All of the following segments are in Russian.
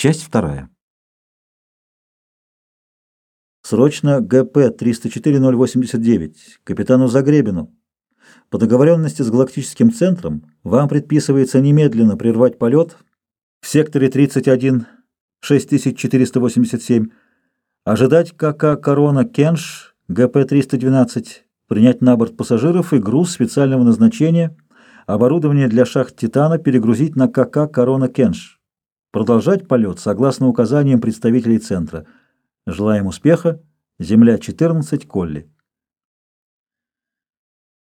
Часть вторая. Срочно ГП 304-089, капитану Загребину. По договоренности с Галактическим центром вам предписывается немедленно прервать полет в секторе 31 6487, ожидать КК «Корона Кенш» ГП-312, принять на борт пассажиров и груз специального назначения, оборудование для шахт «Титана» перегрузить на КК «Корона Кенш». Продолжать полет согласно указаниям представителей центра. Желаем успеха. Земля 14, Колли.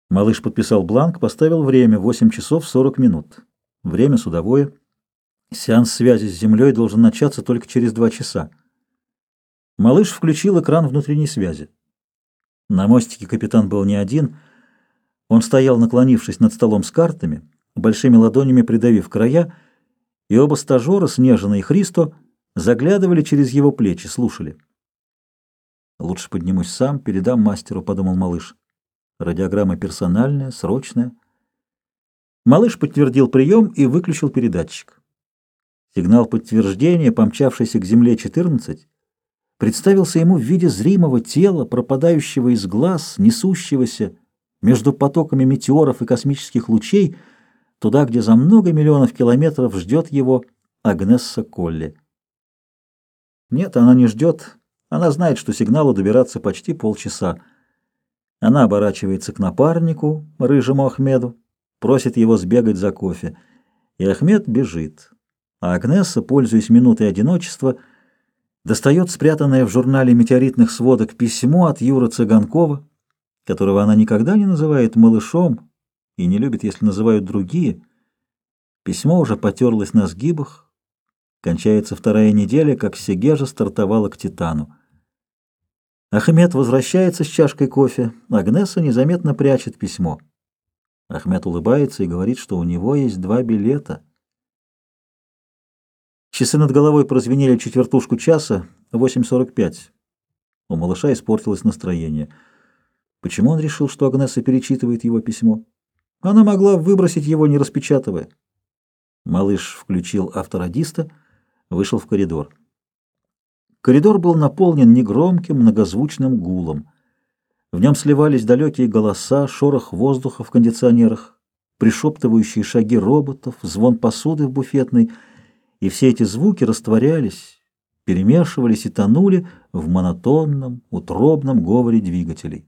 Малыш подписал бланк, поставил время 8 часов 40 минут. Время судовое. Сеанс связи с Землей должен начаться только через 2 часа. Малыш включил экран внутренней связи. На мостике капитан был не один. Он стоял, наклонившись над столом с картами, большими ладонями придавив края, и оба стажера, Снежина и Христо, заглядывали через его плечи, слушали. «Лучше поднимусь сам, передам мастеру», — подумал малыш. Радиограмма персональная, срочная. Малыш подтвердил прием и выключил передатчик. Сигнал подтверждения, помчавшийся к Земле 14, представился ему в виде зримого тела, пропадающего из глаз, несущегося между потоками метеоров и космических лучей, туда, где за много миллионов километров ждет его Агнесса Колли. Нет, она не ждет. Она знает, что сигналу добираться почти полчаса. Она оборачивается к напарнику, рыжему Ахмеду, просит его сбегать за кофе. И Ахмед бежит. А Агнесса, пользуясь минутой одиночества, достает спрятанное в журнале метеоритных сводок письмо от Юра Цыганкова, которого она никогда не называет малышом, и не любит, если называют другие. Письмо уже потерлось на сгибах. Кончается вторая неделя, как Сегежа стартовала к Титану. Ахмед возвращается с чашкой кофе. Агнеса незаметно прячет письмо. Ахмед улыбается и говорит, что у него есть два билета. Часы над головой прозвенели четвертушку часа, 8.45. У малыша испортилось настроение. Почему он решил, что Агнеса перечитывает его письмо? Она могла выбросить его, не распечатывая. Малыш включил авторадиста, вышел в коридор. Коридор был наполнен негромким, многозвучным гулом. В нем сливались далекие голоса, шорох воздуха в кондиционерах, пришептывающие шаги роботов, звон посуды в буфетной, и все эти звуки растворялись, перемешивались и тонули в монотонном, утробном говоре двигателей.